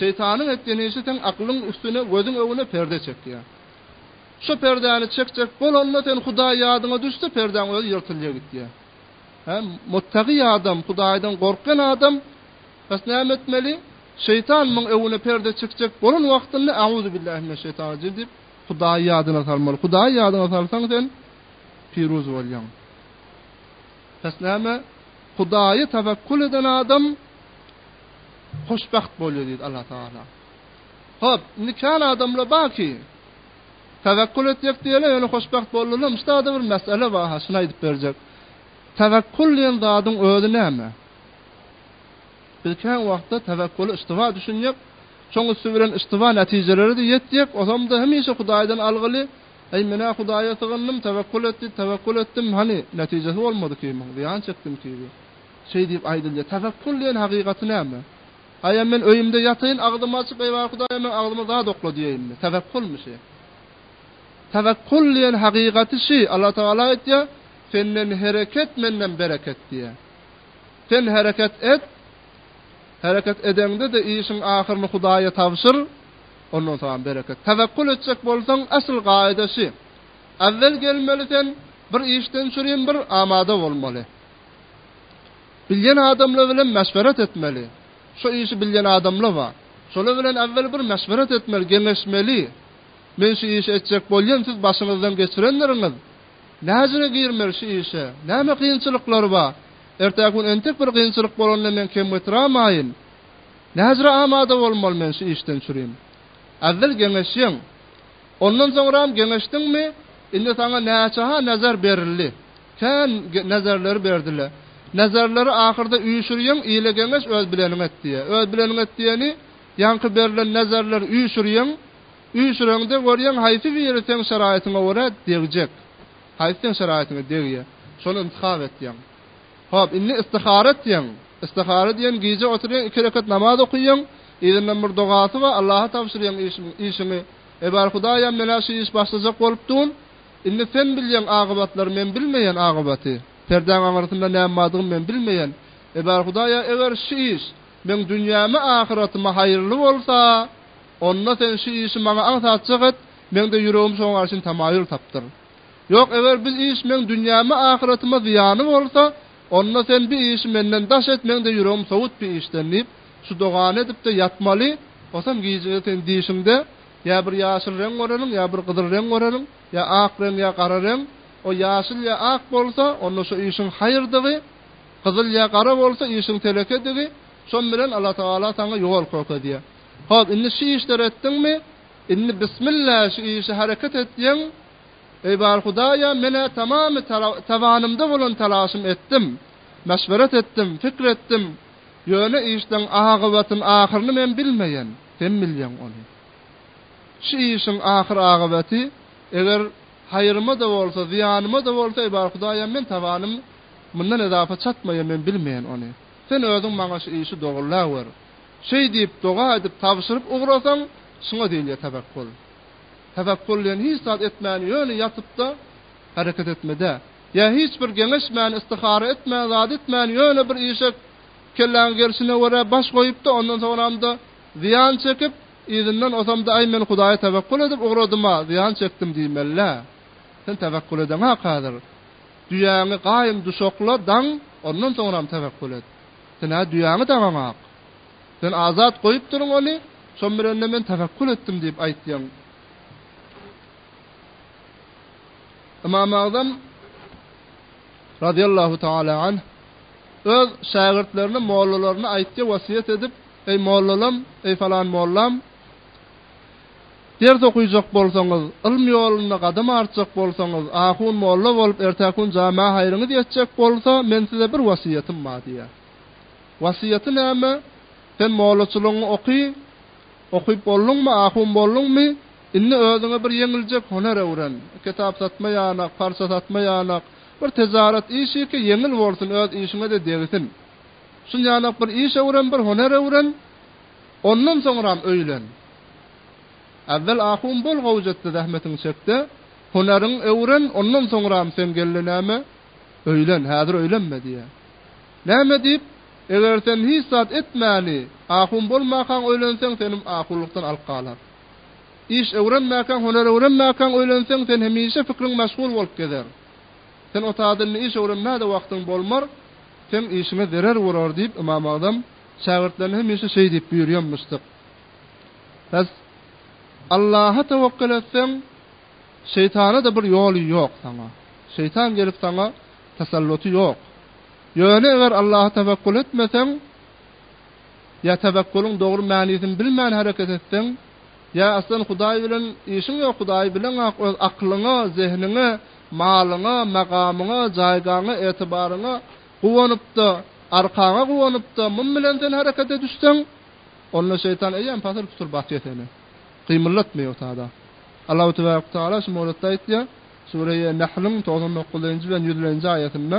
Şeýtanyň etýän işi seň aklyň üstüne, gözüň öňüne perde çekýär. Şo perdäni çekjek bolanda sen Hudaý ýadyňa düşse perdäň özi ýyrtylýa gitýär. Hä, muttagy adam, Hudaýdan gorkýan adam bes näme etmeli? Şeýtan muň öňüne perde çekjek bolan wagtynda Äwzübillahiminaşşeýtanirrajim diýip Hudaýy ýadyna salmaly. Hudaýy ýadyňa salsaň sen piruz bolýaň. Bes näme? Hudaýa tawakkul eden adam hoşbagt bolýar diýdi Allah Taala. Hop, indi kän adamlar bar ki, tewekkül etjek diýeli, ýöne hoşbagt boldular, müşda da bir mesele bar, ha, şunu aýdyp berjek. Tewekkül diýen zadyň özi näme? Biz kän wagtda tewekküli istiwa düşünjek, şoň üsti bilen istiwa netijelere de ýetjek, ozam da hemişe Hudaýdan algyly, Eý, men a Hudaýa sygyndym, tewekkül etdi, tewekkül etdim, hany, netijesi bolmady kimin, zyýan çekdim kimin. Şeý diýip aýdylýar. Tefekkür diýen hakykaty näme? Aýam men öýümde ýataýyn, agzymy açyp, Eý bar Hudaýym, meň agzyma zat okla diýeýinmi? Tefekkurmy şeý? Tefekkur diýen hakykaty şi, Allatagala aýtýar, Senden hereket, menden bereket diýýär. Sen hereket et, hereket edeňde-de işiň ahyryny Hudaýa tabşyr, ondan soňam bereket. Tefekkur etjek bolsaň, asyl gaýda şi, Äwwel gelmeli sen, bir işden çürin bir amada bolmaly. Bilýän adamlar bilen meşweret etmeli. Şu işi bilýän adamlar bar. Şolar bilen äwwel bir meşweret etmeli, geňeşmeli. Men şu işi etjek bolýan, siz başyňyzdan geçirenleriňiz. Näjine girmeli şu işe? Näme kynçylyklary bar? Ertäki gün entek bir kynçylyk bolanda men kemgetiramaýyn. Näjire amada bolmaly men şu işden çürin? Äwwel geňeşiň. Ondan soňram geňeşdiňmi, indi saňa näçe-ha nazar berildi? Kän nezerleri berdiler. Nezerleri ahyrda üýşürýeň, ile geňeş, öz bileniňi et diýýär. Öz bileniňi et diýeni, ýaňky berlen nezerleri üýşürýeň. Üýşüreňde görýeň, haýsy biri seň şaraýatyňa görä degjek. Haýsy seň şaraýatyňa degýär, şony intihap etýäň. Hop, indi istihara etýäň. Istihara diýen, gije oturýaň, iki rekat namaz okaýaň, yzyndan bir dogasy bar, Allaha tabşyrýaň işiňi, Ey, Barhudaýam, men-ä şu iş başlajak bolupdyn. Indi sen bilýäň agybatlary, men bilmeýän agybaty. Perdäň aňyrsynda näme bardygyny men bilmeýän. Eber Hudaýa, eger şu iş meň dünýäme, ahyratyma haýyrly bolsa, onda sen şu işi maňa aňsatjak et, meň-de ýüregim şoňa garşyn tamaýyl tapdyr. Ýok, eger bi iş meň dünýäme, ahyratyma zyýany bolsa, onda sen bi işi menden daş et, meň-de ýüregim sowut bi işden diýip, şu dogany edip-de ýatmaly, osam gijä sen dişiňde, Ýa bir ýaşyl reň göreniň, ýa bir gyzyl reň göreniň, ýa ak reň, ýa gara reň. O ýaşyl ýa ak bolsa, onda şo işiň haýyrdygy, gyzyl ýa gara bolsa, işiň telekedigi, şon bilen Allatagala saňa ýol kökezýär. Hop, indi şu işleri etdiňmi, indi bismilla şu işi hereket et diýeň, Eý, bar Hudaýa, men-ä tamamy tawanymda bolan talaşym etdim, meşweret etdim, pikir etdim, ýöne işleň agybatyn ahyryny men bilmeýän. Sen bilýäň ony. Şu işiň ahyr-agybaty, eger haýryma-da bolsa, zyýanyma-da bolsa, eý, bar Hudaýam, men tabanym mundan ezapa çatmaýar, men bilmeýän ony. Sen özüň maňa şu işi dogruläwer. Şeý diýip, doga edip, tabşyryp ugrasaň, şuňa diýilýär tewekkül. Tewekkül diýen hiç zat etmän, ýöne ýatyp-da hereket etmede. Ýa hiç bir geňeşmän, istihara etmän, zat etmän, ýöne bir işe Kelläňi gelşine görä baş goýup-da, ondan soňram-da zyýan çekip, yzyndan otam-da, Aý, men Hudaýa täwekkül edip ugradym-a, zyýan çekdim diýmeli-dä. Sen täwekkül edeňak häzir. Düýäňi gaýym duşakla daň, ondan soňram täwekkül et. Sen-ä düýäňi daňaňak. Sen azat goýupdyryň ony, şon bilen-de men täwekkül etdim diýip aýtýaň. Ymam Agzam. Razyýallahu taala anh, öz şägirtlerine, mollalaryna aýtdy, wasiýet edip, Eý mollalam, eý falan mollam, ders okyjak bolsaňyz, ylym ýolunda gadam artjak bolsaňyz, ahun molla bolup, ertäkun jama haýryňyz ýetjek bolsa, men size bir wasiýetim bar diýýär. Wasiýeti näme? Sen mollaçylygyňy oky, Okyp bolduňmy, ahun bolduňmy, indi özüňe bir ýeňiljek hunar öwren. Kitap satma ýanak, parça satma ýanak, bir tejarat işi ki, ýeňil bolsun, öz işiňe-de degsin. Şun ýanak bir iş öwren, bir hunar öwren, ondan soňram öýlen. Äwwel ahun bol gowujetde zähmetiňi çek-de, hunaryňy öwren, ondan soňram sen gelne näme, öýlen, häzir öýlenme diýýär. Näme diýip? Eger sen hiç zat etmäni, ahun bolmakaň öýlenseň senim ahunlykdan alyp galar. Iş öwrenmäkäň, hunar öwrenmäkäň öýlenseň sen hemişe fikriň meşgul bolup gezer. Sen otada indi iş öwrenmäde wagtyň bolmar, seň işiňe zerer urar diýip Ymam Agzam şägirtlerine hemişe şeý diýip buýurýanmyşdyk. Bäs Allaha tewekkel etseň şeýtana-da bir ýoly ýok saňa. Şeýtan gelip saňa tasalluty ýok. Ýöne eger Allaha tewekkül etmeseň, ýa tewekküliň dogry mänisini bilmän hereket etseň, ýa aslan Hudaý bilen işiň ýok, Hudaýy bileňok, öz aklyňa, zehniňe, malyňa, magamyňa, jaýgaňa, etibaryňa guwanyp-da, arkaňa guwanyp-da, mum bilen sen herekete düşseň, onda şeýtan eýýäm pasyr-putur basýar seni. Gymyldatmaýar o tada. Allahu tebaraka we taala şu molatda aýtýar, Sure-i Nehliň togsan dokuzynjy bilen ýüzlenji aýatynda,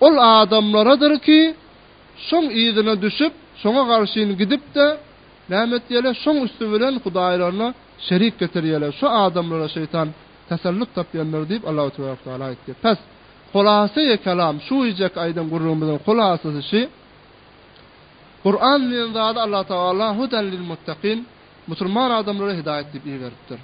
Ol adamlaradyr ki, şoň yzyna düşüp, şoňa garşyn gidip-de, näme etýärler? Şoň üsti bilen hudaýlaryna şerik getirýärler. Şu adamlara şeýtan täsellik tapýandyr diýip, Allahu tebaraka taala aýtdy. Pes, hulasai-kelam, şu gijeki aýdan gürrüňimiziň hulasasy şi, Kuran diýen zady Allahu tagala Huden lil-muttakin, musulman adamlara hidaýat diýip iberipdir.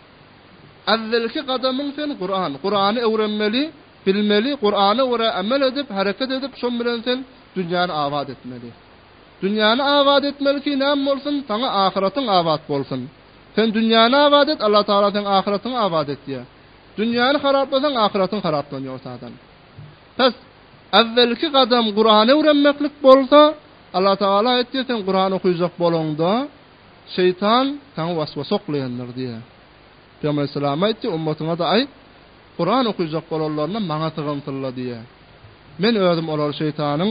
Äwvelki gadamyň sen Kuran. Kurany öwrenmeli. Bilmeli, Kur'ana görä amel edip, hereket edip, şom bilen sen dünýäni abat etmeli. Dünýäni abat etmeli ki näme bolsun, saňa ahyratyň abat bolsun. Sen dünýäni abat et, Allah Tagala seň ahyratyňy abat etýär. Dünýäni haraplasaň ahyratyň haraplanýar otadan. Pes, äwwelki gadam Kur'any öwrenmeklik bolsa, Allah Tagala aýtýar sen Kur'an okyjak bolaňda, şeýtan saňa waswasa oklaýandyr diýýär. Pygamber salam aýtdy, Ummatyňa-da aýt, Kuran okyjak bolanlarynda maňa sygynsynla diýe. Men özüm olary şeýtanyň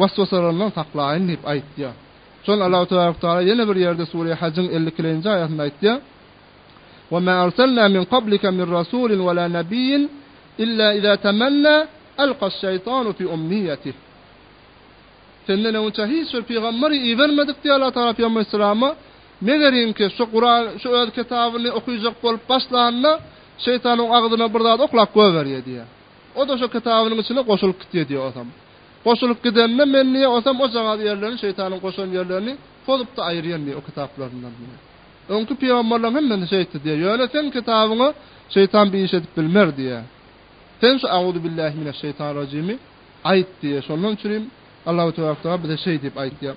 waswasalaryndan saklaýyn diýip aýt diýe. Şony Allahu tebarek we taala ýene bir ýerde Sure Hajyň elli ikilenji aýatynda aýtýar, Ve ma arsalna min qablika min rasulin ve la nebiyyin illa iza temenna alqaş şeytanu fi umniyetih. Senden öňçe hiç bir pygamberi ibermedik diýip Allahu Teala pygamber salama Megerimki, şu Kuran, şu öz kitabyny okyjak bolup başlanda, şeýtan oň agzyna bir zat oklap goýberýär diýýär. O-da şu kitabynyň içine goşulyp gitýär diýýär Osam. Goşulyp gidende men diýýär Osam ojagaz ýerlerini, şeýtanyň goşan ýerlerini pozupda aýyrýan diýýär o kitaplaryndan diýýär. Öňki pygamberleriň hemmesi şeýtdi diýýär. Ýöne seň kitabyňa şeýtan bir iş edip bilmer diýýär. Sen şu Auzubillahi mineşşeýtanirrajimi aýt diýýär. Şondan üçin hem Allahu tebaraka ve teala bize şeý diýip aýt diýýär.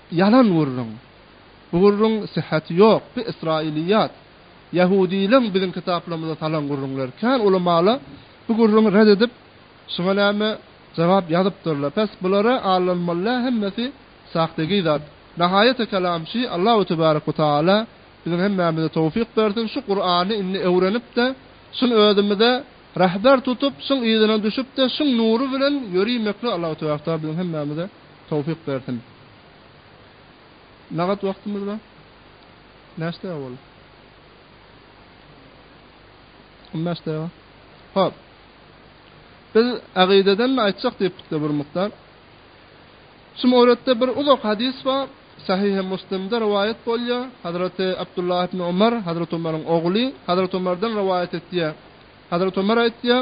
Ýalan gürrüň. Bu gürrüň syhhati ýok. Bu ysrailiýat. Ýahudileň biziň kitaplarymyza salan gürrüňleri. Kän ulamalar bu gürrüňi red edip, şuňa näme jogap ýazypdyrlar. Pes bulara allanmalydä hemmesi sahtegii zat. Nahaýaty kelamçy Allahu tebarek we taala biziň hemmämize towfik bersin şu Kurany indi öwrenipde şuny özümize rehber tutup şuň yzyna düşüpde şuň nury bilen ýörimekli Allahu tebarek taala biziň hemmämize Towfyk bersin. Nagat wagtymyz bar. Bäş daga boldy. On bäş daga. Hop. Biz agideden mi aýtjak diýipdik-de bir mukdar. Şu mowretde bir uzak hadis bar. Sahih Muslimde rowaýat bolýar. Hazreti Abdullah ibn Umar, Hazreti Umaryň ogly, Hazreti Umardan rowaýat etýär. Hazreti Umar aýtýar,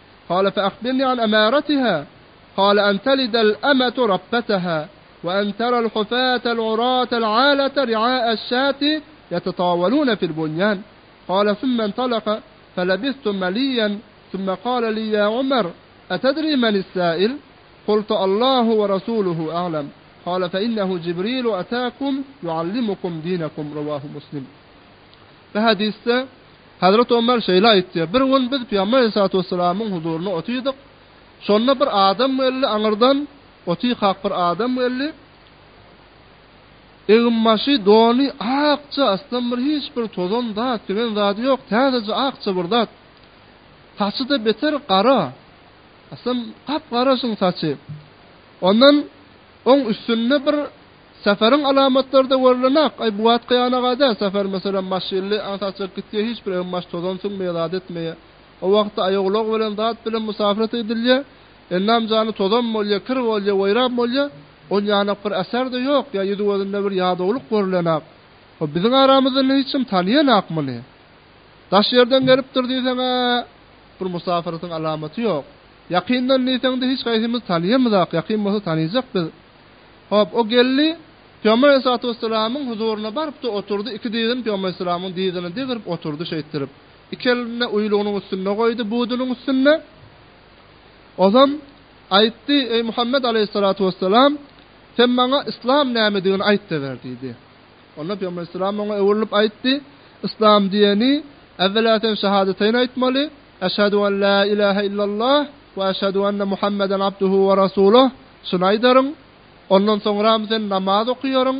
قال فأخبرني عن أمارتها قال أن تلد الأمة ربتها وأن ترى الحفاة العراة العالة رعاء الشاة يتطاولون في البنيان قال ثم انطلق فلبثت مليا ثم قال لي يا عمر أتدري من السائل قلت الله ورسوله أعلم قال فإنه جبريل أتاكم يعلمكم دينكم رواه مسلم فهديثة Hezreti Omar şeýle aýtýar, Bir gün biz Pygamber Aleyhissalatu wesselamyň huzuryna otyrdyk. Şonda bir adam geldi, aňyrdan oty kak bir adam geldi. Egin-başy, dony akja, astdan bir hiç bir tozan zat, sigen zady ýok, täzeje akja bir zat. Saçy-da beter gara. Aslan gap-gara şuň saçy. Ondan oň üstünde bir Safaryň alamatlarda görülenak, aý bu wagtky ýanagada Safar meselem maşynly aňsat çykyp gitýä hiç bir egin-baş tozan süňmeýä zat etmeýä. O wagtda aý oglak bilen zat bilen musafirata gidilýä, ennam jany tozan bolýa, kir bolýa, weýran bolýa, ol ýanak bir äser-de ýok, ýa ýüzi gözünde bir ýadawlyk görülenak. Ho biziň aramyzdan hiç kim taniýanak muny. Daş ýerden gelipdir diýseň-ä bir musafiratyň alamaty ýok. Ýakyndan diýseň-de hiç gaýsymyz taniýamyzak, ýakyn bolsa taniýjak biz. Hop, o geldi, Pygamber aleyhissalatu wesselamyň huzuryna baryp-da oturdy, iki dyzyny Pygamber aleyhissalamy dyzyna degrip oturdy şeýtdirip. Iki elini uýlugynyň üstünde goýdy, budunyň üstünde. Ozan aýtdy, Eý Muhammet aleyhissalatu wesselam, sen maňa yslam nämedigini aýt-da ber diýdi. Onda Pygamber aleyhissalam oňa öwrülip aýtdy, Yslam diýeni, äwwela sen şahadateýni aýtmaly, Eşhedü en la ilahe illallah we eşhedü enne Muhammeden abduhu we rasuluh, Şuny aýdaryň, Ondan soňram sen namaz okaýaryň,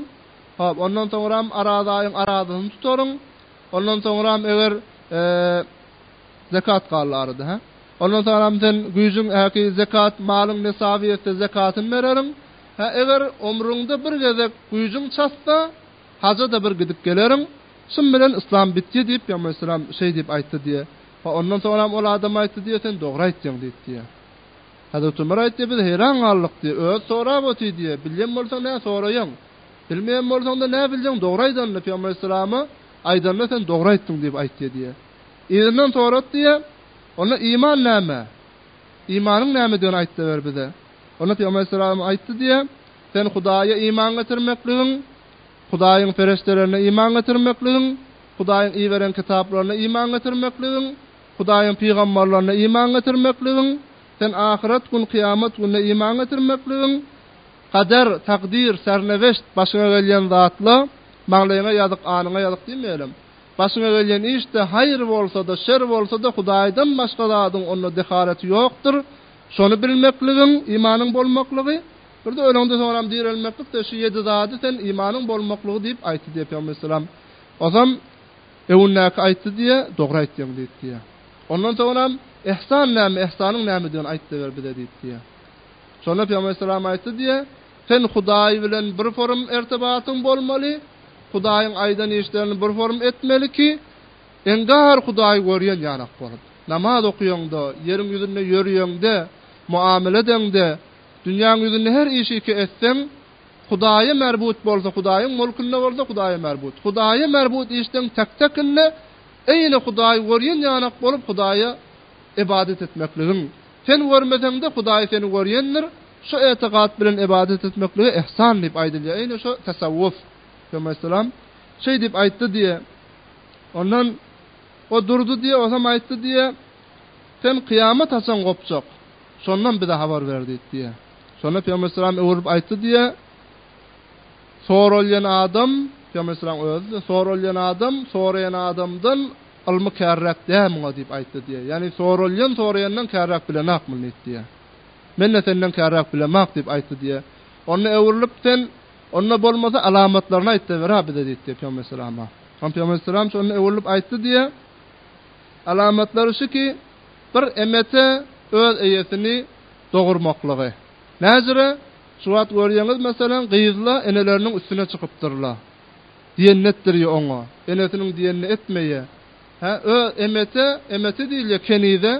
hop, ondan soňram arazaýyň arazasyny tutaryň, ondan soňram eger, e, zekat galdy arada, hä? Ondan soňram sen güýjüň häki zekat, malyň nesaby ýetse zekatyny bereriň, hä, eger omruňda bir gezek güýjüň çatsa, haja-da bir gidip geleriň, şum bilen yslam bitdi diýip, Pygamber aleyhisselam şeý diýip aýtdy diýýär. Ondan soňram ol adam aýtdy diýýär, Sen dogry aýtdyň diýip diýýär. Hazret Ömer aýtdy, biz heýran galdyk, diýip, özi sorap otyr, diýip, bilýän bolsaň nä soraýaň? Bilmeýän bolsaňda nä biljeň dogry aýdanyny, Pygamber Aleyhisselama aýdanyny sen dogry aýtdyň, diýip aýtdy, diýip. Yzyndan sorat, diýip, onda iman näme? Imanyň nämedigini aýtda ber bize. Onda Pygamber Aleyhisselam aýtdy, diýip, sen Hudaýa iman getirmekligiň, Hudaýyň pereşdelerine iman getirmekligiň, Hudaýyň iberen kitaplaryna iman getirmekligiň, Hudaýyň pygamberlerine iman getirmekligiň, sen ahyret gün, kyýamat gününe iman getirmekligiň, kader, takdyr, serneweşt, başyňa gelýän zatla, maňlaýyňa ýazyk, anyňa ýazyk diýmeýelim. Başyňa gelýän işde haýyr bolsa-da, şer bolsa-da Hudaýdan başga zadyň onda dehaleti ýokdur. Şony bilmekligiň, imanyň bolmaklygy. Bir-de öleňden soňram direlmeklik-de şu ýedi zady sen imanyň bolmaklygy diýip aýtdy diýýär Pygamberimiz sallam. Ozam. Öňündäki aýtdy diýýä, Dogry aýtýaň diýip diýýä. Ondan soňram, Ihsan näme, ihsanyň nämedigini aýtdaber bize diýip diýýä. Şonda Pygamber aleyhisselam aýtdy diýýä, Sen Hudaý bilen bir forum ertebatyň bolmaly, Hudaýyň aýdan işlerini bir forum etmeli ki, engar Hudaýy görýän ýalak bolup, namaz okaýaňda, ýeriň ýüzünde ýörýäňde, muamele edeňde, dünýäň ýüzünde her işiki etseň, Hudaýa merbut bolsa, Hudaýyň mulkynda bolsa, Hudaýa merbut. Hudaýa merbut işleň tektekinde eýle Hudaýy görýän ýanak bolup Hudaýa ybadat etmekligiň. Sen görmeseňde Hudaý seni görýändir. Şu etikat bilen ybadat etmeklige ihsan diýip aýdylýar. Eýle şu tasawwuf. Peygamber aleyhisselam şeý diýip aýtdy diýe. Ondan o durdy diýe, osam aýtdy diýe. Sen kyýamat haçan gopjak? Şondan bize habar ber diýdi diýe. Şonda Pygamber aleyhisselam öwrülip aýtdy diýe, soralýan adam, Pygamber aleyhisselam özi, soralýan adam, soraýan adamdan ylmy kärräk dämiňa diýip aýtdy diýe. Ýagny soralýan soraýandan kärräk bilenakmyny diýip diýe. Men-de senden kärräk bilemak diýip aýtdy diýe. Onda öwrülip sen, onda bolmasa alamatlaryny aýt-da ber-a bize diýip diýe Pygamber aleyhisselama. Onda Pygamber aleyhisselam şonda öwrülip aýtdy diýe, alamatlary şu ki, bir emete öz eýesini dogurmaklygy. Näzire, Şu wagt görýäňiz, meselem, gyzla eneleriniň üstüne çykypdyrla. Diýenini etdirýä oňa. Enesiniň diýenini etmeýä. Hä, ö, emete, emete diýilýä kenize.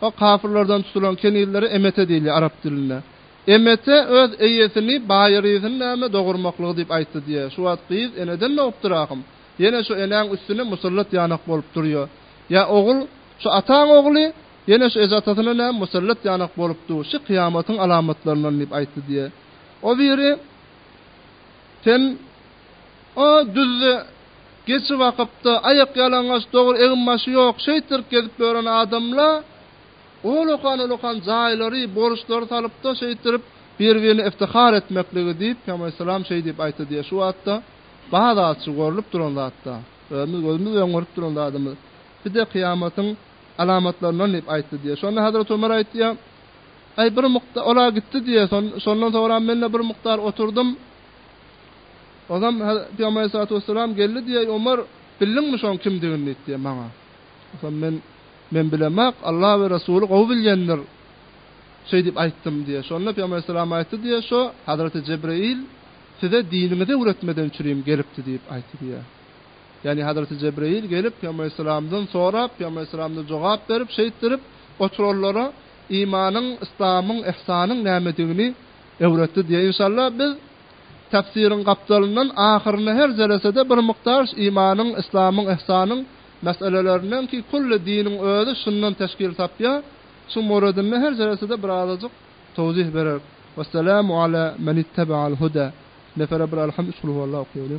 O kapyrlardan tutulan kenizlere emete diýilýä arap dilinde. Emete öz eýesini, baýrysyny näme, dogurmaklygy diýip aýtdy diýä. Şu wagt gyz eneden dogupdyr ahym. Ýene şu enäň üstüne musallat ýanak bolup durýa. Ýa ogul, şu ataň ogly, Ýene şu eje-atasyna näme musallat ýanak bolup dur, şu kyýamatyň alamatlaryndan diýip aýtdy diýýär. O biri, Sen o düzde geçi bakyp-da, aýakýalaňaç, dogry egin-başy ýok, şeýtdirip gezip ýören adam-la, ulukan-ulukan jaýlary, borçlary salyp-da, şeýtdirip bir-birine iftihar etmekligi diýip, Pygamber alaýhyssalam şeý diýip aýtdy diýýär. Şu wagtda bazaçy görlüp duran zatda, özümiz gözümiz bilen görüp duran zadymyz. Bir-de kyýamatyň alamatlaryndan diýip aýtdy diýýär. Şonda Hazreti Ömer aýtýar, Aý bir mukda, ola gitdi diýýär. Son, şondan soňra men-de bir mukdar oturdym. Ozam ha, Pygamber Aleyhissalatu vesselam geldi diýýär, Ömer, bildiňmi şoň kimdigini diýip diýýär maňa. Ozan men, men bilemok, Allah we Resuly gowy bilýändir. Şeý diýip aýtdym diýýär. Şonda Pygamber Aleyhissalam aýtdy diýýär, Şo, Hazreti Jebreýil size diniňizi öwretmeden çürim gelipdi diýip aýtdy diýýär. Ýagny Hazreti Jebreýil gelip, Pygamber alaýhyssalamdan sorap, Pygamber alaýhyssalam-da jogap berip, şeýtdirip, oturanlara imanyň, yslamyň, yhsanyň nämedigini öwretdi diýýär. Inşallah, biz Täfsiriň gapdalyndan ahyrynda her jelesede bir mukdar şu imanyň, yslamyň, yhsanyň meselelerinden ki, külli diniň özi şundan teşkil tapýar, şuň moredinde her jelesede bir azajyk towzih bereris. Wesselamu ala men itteba'al huda. Nefere bir Elham, üç Kulhuwallah okaýaly.